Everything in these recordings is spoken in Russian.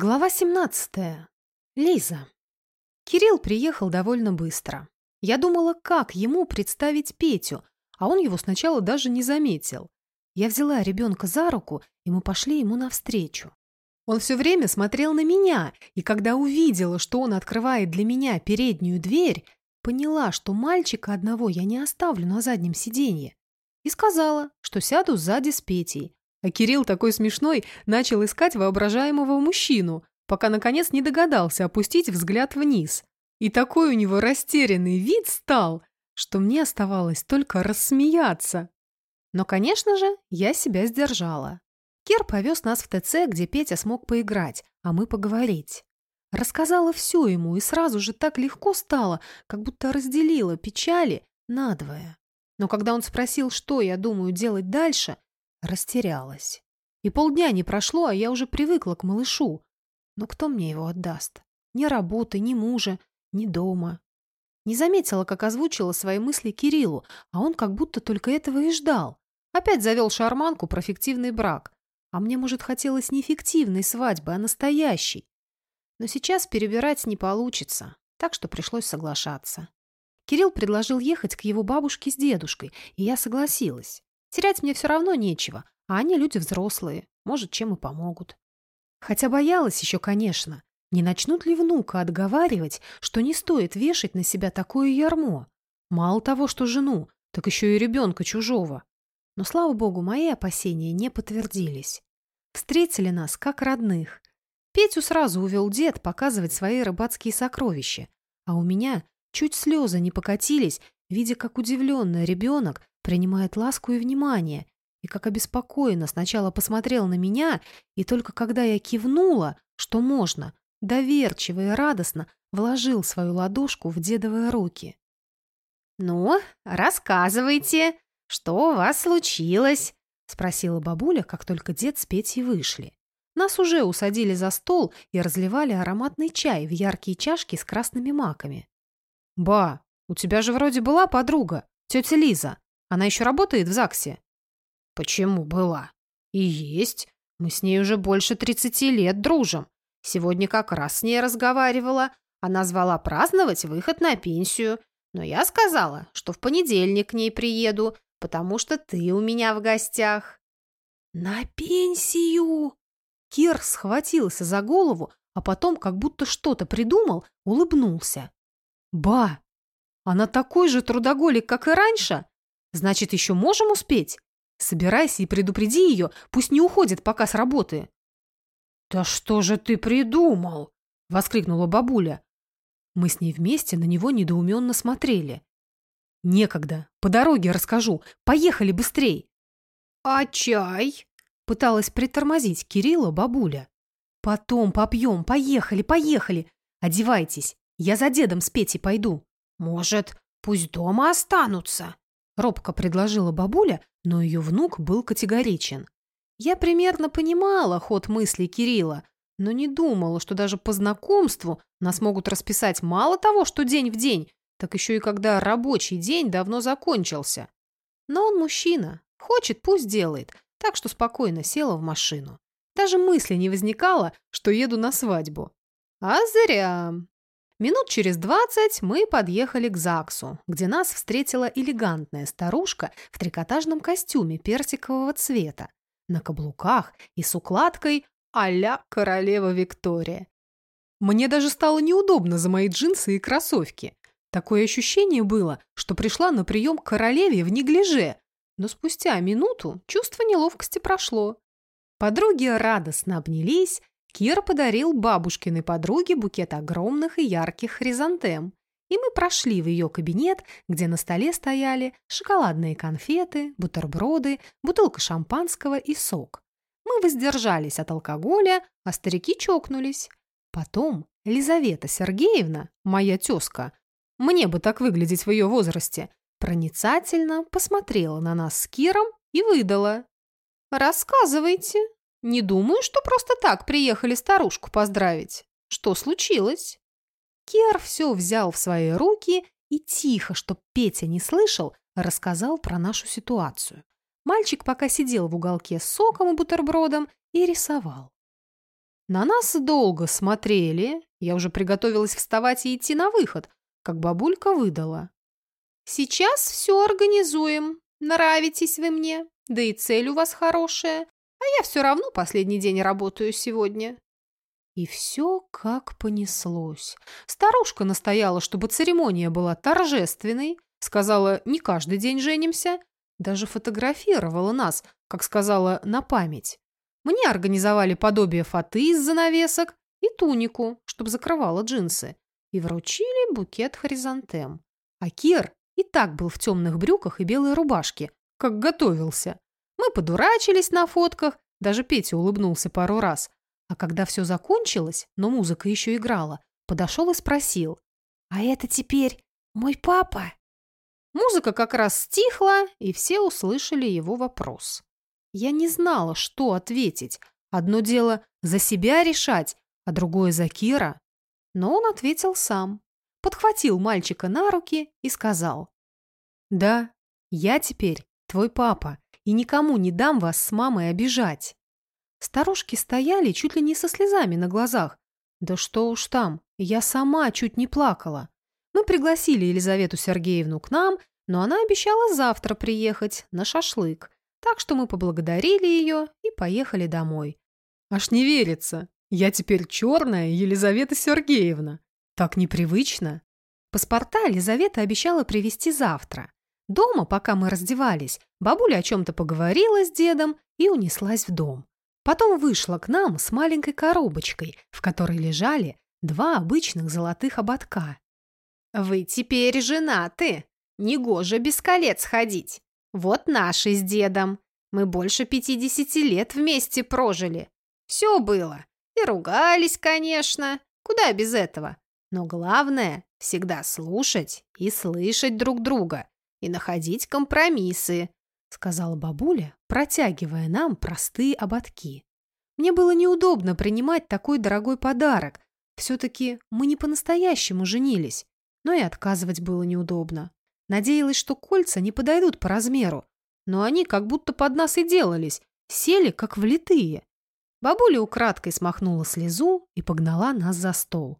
Глава 17. Лиза. Кирилл приехал довольно быстро. Я думала, как ему представить Петю, а он его сначала даже не заметил. Я взяла ребенка за руку, и мы пошли ему навстречу. Он все время смотрел на меня, и когда увидела, что он открывает для меня переднюю дверь, поняла, что мальчика одного я не оставлю на заднем сиденье. И сказала, что сяду сзади с Петей, а Кирилл такой смешной начал искать воображаемого мужчину, пока наконец не догадался опустить взгляд вниз. И такой у него растерянный вид стал, что мне оставалось только рассмеяться. Но, конечно же, я себя сдержала. Кир повез нас в ТЦ, где Петя смог поиграть, а мы поговорить. Рассказала все ему, и сразу же так легко стало, как будто разделила печали надвое. Но когда он спросил, что я думаю делать дальше, Растерялась. И полдня не прошло, а я уже привыкла к малышу. Но кто мне его отдаст? Ни работы, ни мужа, ни дома. Не заметила, как озвучила свои мысли Кириллу, а он как будто только этого и ждал. Опять завел шарманку про фиктивный брак. А мне, может, хотелось не фиктивной свадьбы, а настоящей. Но сейчас перебирать не получится, так что пришлось соглашаться. Кирилл предложил ехать к его бабушке с дедушкой, и я согласилась. Терять мне все равно нечего, а они люди взрослые, может, чем и помогут. Хотя боялась еще, конечно, не начнут ли внука отговаривать, что не стоит вешать на себя такое ярмо? Мало того, что жену, так еще и ребенка чужого. Но, слава богу, мои опасения не подтвердились. Встретили нас как родных. Петю сразу увел дед показывать свои рыбацкие сокровища, а у меня чуть слезы не покатились, видя, как удивленный ребенок принимает ласку и внимание, и как обеспокоенно сначала посмотрел на меня, и только когда я кивнула, что можно, доверчиво и радостно вложил свою ладошку в дедовые руки. «Ну, рассказывайте, что у вас случилось?» — спросила бабуля, как только дед с Петей вышли. Нас уже усадили за стол и разливали ароматный чай в яркие чашки с красными маками. «Ба, у тебя же вроде была подруга, тетя Лиза. Она еще работает в ЗАГСе?» «Почему была?» «И есть. Мы с ней уже больше тридцати лет дружим. Сегодня как раз с ней разговаривала. Она звала праздновать выход на пенсию. Но я сказала, что в понедельник к ней приеду, потому что ты у меня в гостях». «На пенсию!» Кир схватился за голову, а потом, как будто что-то придумал, улыбнулся. «Ба! Она такой же трудоголик, как и раньше? Значит, еще можем успеть? Собирайся и предупреди ее, пусть не уходит пока с работы. «Да что же ты придумал?» — воскликнула бабуля. Мы с ней вместе на него недоуменно смотрели. «Некогда. По дороге расскажу. Поехали быстрей!» «А чай?» — пыталась притормозить Кирилла бабуля. «Потом попьем. Поехали, поехали. Одевайтесь. Я за дедом с Петей пойду». «Может, пусть дома останутся?» Робко предложила бабуля, но ее внук был категоричен. Я примерно понимала ход мыслей Кирилла, но не думала, что даже по знакомству нас могут расписать мало того, что день в день, так еще и когда рабочий день давно закончился. Но он мужчина, хочет, пусть делает, так что спокойно села в машину. Даже мысли не возникало, что еду на свадьбу. А зря. Минут через двадцать мы подъехали к ЗАГСу, где нас встретила элегантная старушка в трикотажном костюме персикового цвета, на каблуках и с укладкой а-ля королева Виктория. Мне даже стало неудобно за мои джинсы и кроссовки. Такое ощущение было, что пришла на прием к королеве в неглиже, но спустя минуту чувство неловкости прошло. Подруги радостно обнялись Кир подарил бабушкиной подруге букет огромных и ярких хризантем, и мы прошли в ее кабинет, где на столе стояли шоколадные конфеты, бутерброды, бутылка шампанского и сок. Мы воздержались от алкоголя, а старики чокнулись. Потом Лизавета Сергеевна, моя тезка, мне бы так выглядеть в ее возрасте, проницательно посмотрела на нас с Киром и выдала. «Рассказывайте». Не думаю, что просто так приехали старушку поздравить. Что случилось? Кер все взял в свои руки и тихо, чтоб Петя не слышал, рассказал про нашу ситуацию. Мальчик пока сидел в уголке с соком и бутербродом и рисовал. На нас долго смотрели, я уже приготовилась вставать и идти на выход, как бабулька выдала. «Сейчас все организуем. Нравитесь вы мне, да и цель у вас хорошая, а я все равно последний день работаю сегодня». И все как понеслось. Старушка настояла, чтобы церемония была торжественной, сказала, не каждый день женимся, даже фотографировала нас, как сказала, на память. Мне организовали подобие фаты из занавесок и тунику, чтобы закрывала джинсы, и вручили букет хризантем. А Кир и так был в темных брюках и белой рубашке, как готовился. Подурачились на фотках, даже Петя улыбнулся пару раз, а когда все закончилось, но музыка еще играла, подошел и спросил. «А это теперь мой папа?» Музыка как раз стихла, и все услышали его вопрос. Я не знала, что ответить. Одно дело за себя решать, а другое за Кира. Но он ответил сам. Подхватил мальчика на руки и сказал. «Да, я теперь твой папа, и никому не дам вас с мамой обижать». Старушки стояли чуть ли не со слезами на глазах. Да что уж там, я сама чуть не плакала. Мы пригласили Елизавету Сергеевну к нам, но она обещала завтра приехать на шашлык. Так что мы поблагодарили ее и поехали домой. Аж не верится. Я теперь черная Елизавета Сергеевна. Так непривычно. Паспорта Елизавета обещала привезти завтра. Дома, пока мы раздевались, бабуля о чем-то поговорила с дедом и унеслась в дом. Потом вышла к нам с маленькой коробочкой, в которой лежали два обычных золотых ободка. «Вы теперь женаты. Негоже без колец ходить. Вот наши с дедом. Мы больше пятидесяти лет вместе прожили. Все было. И ругались, конечно. Куда без этого? Но главное – всегда слушать и слышать друг друга. И находить компромиссы. — сказала бабуля, протягивая нам простые ободки. Мне было неудобно принимать такой дорогой подарок. Все-таки мы не по-настоящему женились, но и отказывать было неудобно. Надеялась, что кольца не подойдут по размеру, но они как будто под нас и делались, сели как влитые. Бабуля украдкой смахнула слезу и погнала нас за стол.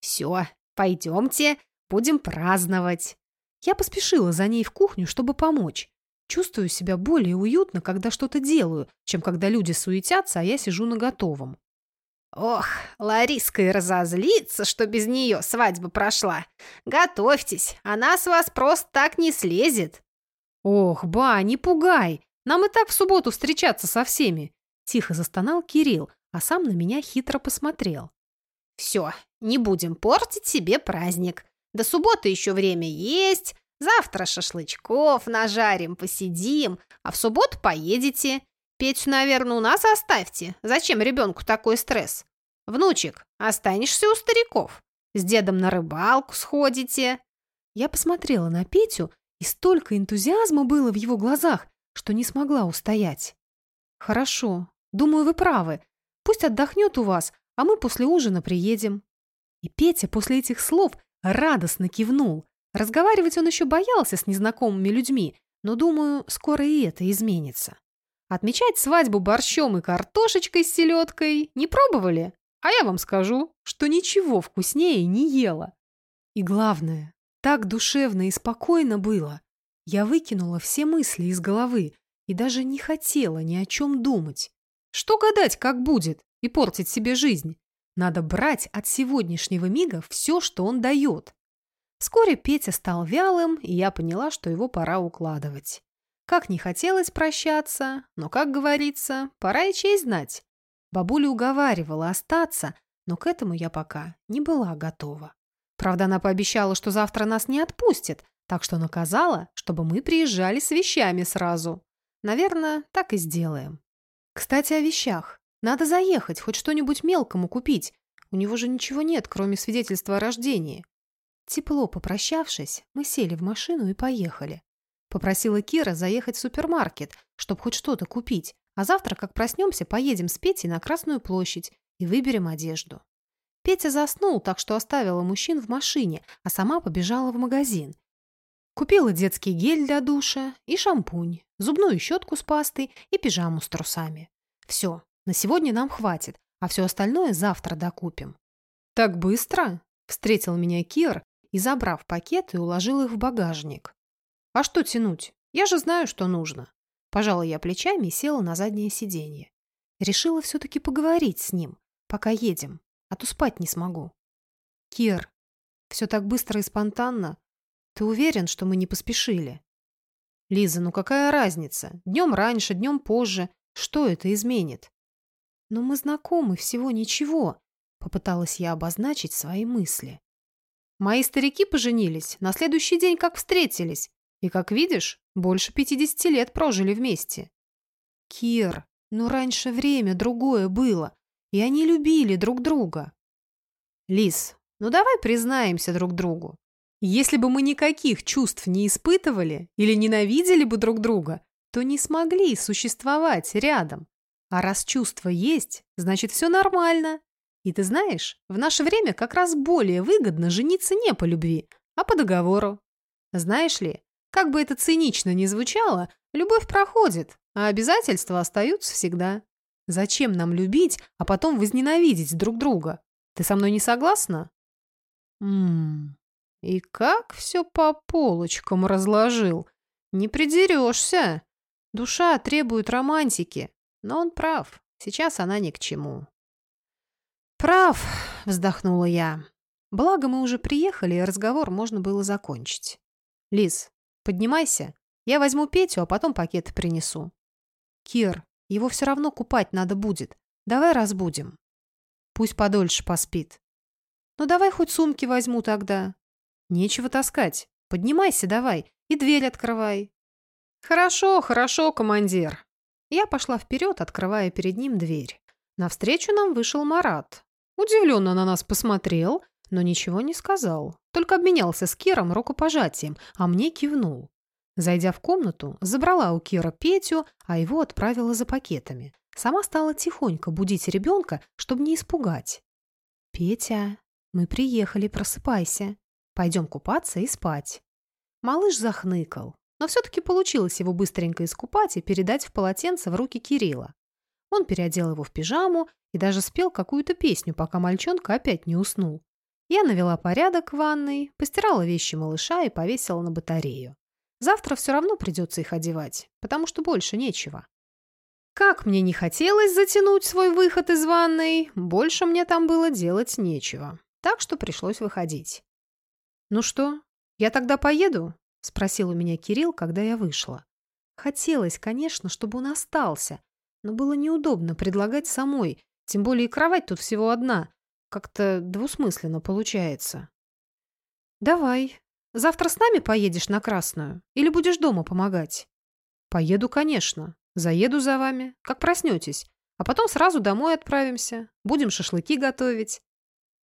«Все, пойдемте, будем праздновать». Я поспешила за ней в кухню, чтобы помочь. Чувствую себя более уютно, когда что-то делаю, чем когда люди суетятся, а я сижу на готовом. «Ох, Лариска и разозлится, что без нее свадьба прошла. Готовьтесь, она с вас просто так не слезет». «Ох, ба, не пугай! Нам и так в субботу встречаться со всеми!» Тихо застонал Кирилл, а сам на меня хитро посмотрел. «Все, не будем портить себе праздник. До субботы еще время есть, Завтра шашлычков нажарим, посидим, а в субботу поедете. Петю, наверное, у нас оставьте. Зачем ребенку такой стресс? Внучек, останешься у стариков. С дедом на рыбалку сходите. Я посмотрела на Петю, и столько энтузиазма было в его глазах, что не смогла устоять. Хорошо, думаю, вы правы. Пусть отдохнет у вас, а мы после ужина приедем. И Петя после этих слов радостно кивнул, Разговаривать он еще боялся с незнакомыми людьми, но, думаю, скоро и это изменится. Отмечать свадьбу борщом и картошечкой с селедкой не пробовали? А я вам скажу, что ничего вкуснее не ела. И главное, так душевно и спокойно было. Я выкинула все мысли из головы и даже не хотела ни о чем думать. Что гадать, как будет, и портить себе жизнь? Надо брать от сегодняшнего мига все, что он дает. Вскоре Петя стал вялым, и я поняла, что его пора укладывать. Как не хотелось прощаться, но, как говорится, пора и честь знать. Бабуля уговаривала остаться, но к этому я пока не была готова. Правда, она пообещала, что завтра нас не отпустит, так что наказала, чтобы мы приезжали с вещами сразу. Наверное, так и сделаем. Кстати, о вещах. Надо заехать, хоть что-нибудь мелкому купить. У него же ничего нет, кроме свидетельства о рождении. Тепло попрощавшись, мы сели в машину и поехали. Попросила Кира заехать в супермаркет, чтобы хоть что-то купить, а завтра, как проснемся, поедем с Петей на Красную площадь и выберем одежду. Петя заснул, так что оставила мужчин в машине, а сама побежала в магазин. Купила детский гель для душа и шампунь, зубную щетку с пастой и пижаму с трусами. Все, на сегодня нам хватит, а все остальное завтра докупим». «Так быстро?» – встретил меня Кир и, забрав пакеты, уложил их в багажник. «А что тянуть? Я же знаю, что нужно». Пожала я плечами и села на заднее сиденье. Решила все-таки поговорить с ним, пока едем, а то спать не смогу. «Кир, все так быстро и спонтанно. Ты уверен, что мы не поспешили?» «Лиза, ну какая разница? Днем раньше, днем позже. Что это изменит?» «Но мы знакомы, всего ничего», — попыталась я обозначить свои мысли. «Мои старики поженились на следующий день, как встретились. И, как видишь, больше пятидесяти лет прожили вместе». «Кир, ну раньше время другое было, и они любили друг друга». «Лиз, ну давай признаемся друг другу. Если бы мы никаких чувств не испытывали или ненавидели бы друг друга, то не смогли существовать рядом. А раз чувства есть, значит все нормально. И ты знаешь, в наше время как раз более выгодно жениться не по любви, а по договору. Знаешь ли, как бы это цинично ни звучало, любовь проходит, а обязательства остаются всегда. Зачем нам любить, а потом возненавидеть друг друга? Ты со мной не согласна? Ммм, и как все по полочкам разложил. Не придерешься. Душа требует романтики. Но он прав. Сейчас она ни к чему. «Прав», — вздохнула я. Благо мы уже приехали, и разговор можно было закончить. «Лиз, поднимайся. Я возьму Петю, а потом пакеты принесу». «Кир, его все равно купать надо будет. Давай разбудим». «Пусть подольше поспит». «Ну давай хоть сумки возьму тогда». «Нечего таскать. Поднимайся давай и дверь открывай». «Хорошо, хорошо, командир». Я пошла вперед, открывая перед ним дверь. Навстречу нам вышел Марат. Удивленно на нас посмотрел, но ничего не сказал. Только обменялся с Киром рукопожатием, а мне кивнул. Зайдя в комнату, забрала у Кира Петю, а его отправила за пакетами. Сама стала тихонько будить ребенка, чтобы не испугать. «Петя, мы приехали, просыпайся. Пойдем купаться и спать». Малыш захныкал, но все-таки получилось его быстренько искупать и передать в полотенце в руки Кирилла. Он переодел его в пижаму и даже спел какую-то песню, пока мальчонка опять не уснул. Я навела порядок в ванной, постирала вещи малыша и повесила на батарею. Завтра все равно придется их одевать, потому что больше нечего. Как мне не хотелось затянуть свой выход из ванной, больше мне там было делать нечего. Так что пришлось выходить. «Ну что, я тогда поеду?» — спросил у меня Кирилл, когда я вышла. Хотелось, конечно, чтобы он остался, но было неудобно предлагать самой, тем более кровать тут всего одна. Как-то двусмысленно получается. «Давай. Завтра с нами поедешь на Красную? Или будешь дома помогать?» «Поеду, конечно. Заеду за вами, как проснетесь. А потом сразу домой отправимся. Будем шашлыки готовить».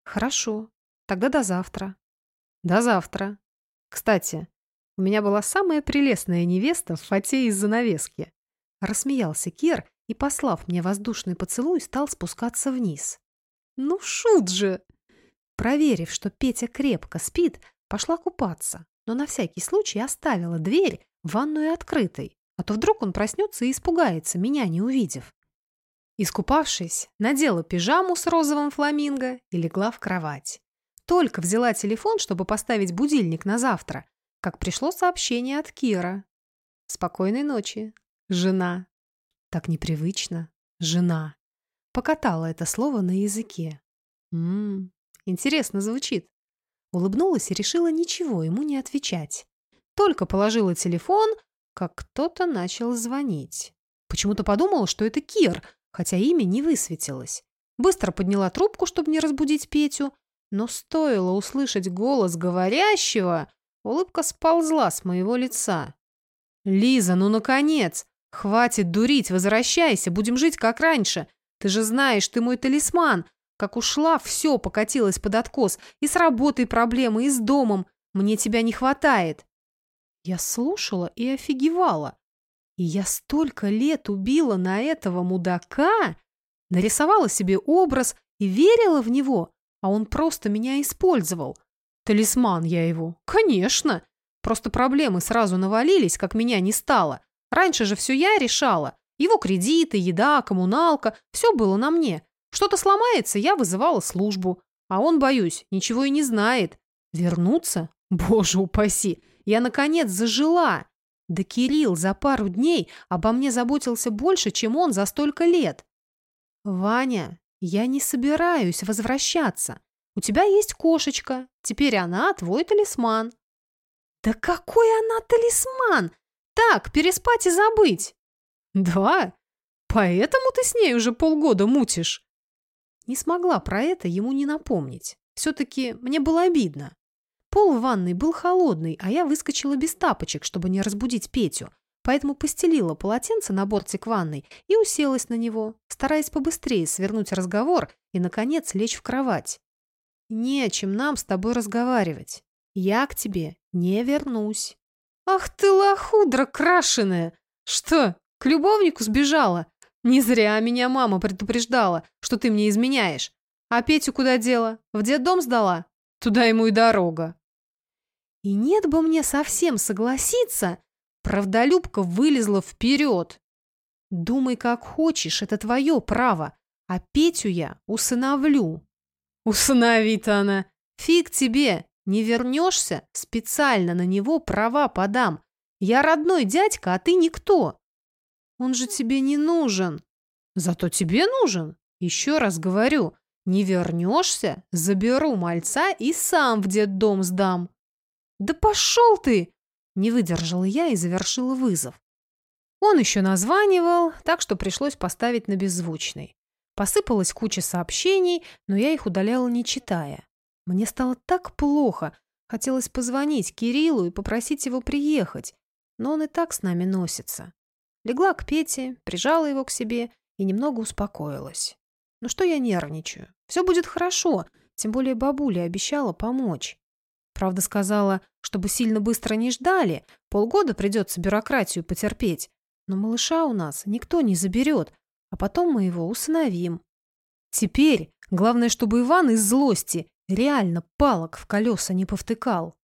«Хорошо. Тогда до завтра». До завтра. Кстати, у меня была самая прелестная невеста в фате из занавески. Рассмеялся Кир и, послав мне воздушный поцелуй, стал спускаться вниз. Ну, шут же! Проверив, что Петя крепко спит, пошла купаться, но на всякий случай оставила дверь в ванную открытой, а то вдруг он проснется и испугается, меня не увидев. Искупавшись, надела пижаму с розовым фламинго и легла в кровать. Только взяла телефон, чтобы поставить будильник на завтра, как пришло сообщение от Кира. «Спокойной ночи, жена». Так непривычно. «Жена». Покатала это слово на языке. Ммм, интересно звучит. Улыбнулась и решила ничего ему не отвечать. Только положила телефон, как кто-то начал звонить. Почему-то подумала, что это Кир, хотя имя не высветилось. Быстро подняла трубку, чтобы не разбудить Петю, но стоило услышать голос говорящего, улыбка сползла с моего лица. «Лиза, ну наконец! Хватит дурить, возвращайся, будем жить как раньше. Ты же знаешь, ты мой талисман. Как ушла, все покатилось под откос. И с работой проблемы, и с домом. Мне тебя не хватает». Я слушала и офигевала. И я столько лет убила на этого мудака, нарисовала себе образ и верила в него, а он просто меня использовал. Талисман я его. Конечно. Просто проблемы сразу навалились, как меня не стало. Раньше же все я решала. Его кредиты, еда, коммуналка – все было на мне. Что-то сломается, я вызывала службу. А он, боюсь, ничего и не знает. Вернуться? Боже упаси! Я, наконец, зажила. Да Кирилл за пару дней обо мне заботился больше, чем он за столько лет. Ваня, я не собираюсь возвращаться. У тебя есть кошечка. Теперь она твой талисман. Да какой она талисман? Так, переспать и забыть. Да? Поэтому ты с ней уже полгода мутишь? Не смогла про это ему не напомнить. Все-таки мне было обидно. Пол в ванной был холодный, а я выскочила без тапочек, чтобы не разбудить Петю. Поэтому постелила полотенце на бортик ванной и уселась на него, стараясь побыстрее свернуть разговор и, наконец, лечь в кровать. «Не о чем нам с тобой разговаривать. Я к тебе не вернусь». «Ах ты лохудра крашеная! Что, к любовнику сбежала? Не зря меня мама предупреждала, что ты мне изменяешь. А Петю куда дела? В детдом сдала? Туда ему и дорога». И нет бы мне совсем согласиться, правдолюбка вылезла вперед. Думай, как хочешь, это твое право, а Петю я усыновлю. Усыновит она. Фиг тебе, не вернешься, специально на него права подам. Я родной дядька, а ты никто. Он же тебе не нужен. Зато тебе нужен. Еще раз говорю, не вернешься, заберу мальца и сам в детдом сдам. «Да пошел ты!» Не выдержала я и завершила вызов. Он еще названивал, так что пришлось поставить на беззвучный. Посыпалась куча сообщений, но я их удаляла не читая. Мне стало так плохо. Хотелось позвонить Кириллу и попросить его приехать, но он и так с нами носится. Легла к Пете, прижала его к себе и немного успокоилась. Ну что я нервничаю? Все будет хорошо, тем более бабуля обещала помочь. Правда, сказала, чтобы сильно быстро не ждали, полгода придется бюрократию потерпеть. Но малыша у нас никто не заберет, а потом мы его усыновим. Теперь главное, чтобы Иван из злости реально палок в колеса не повтыкал.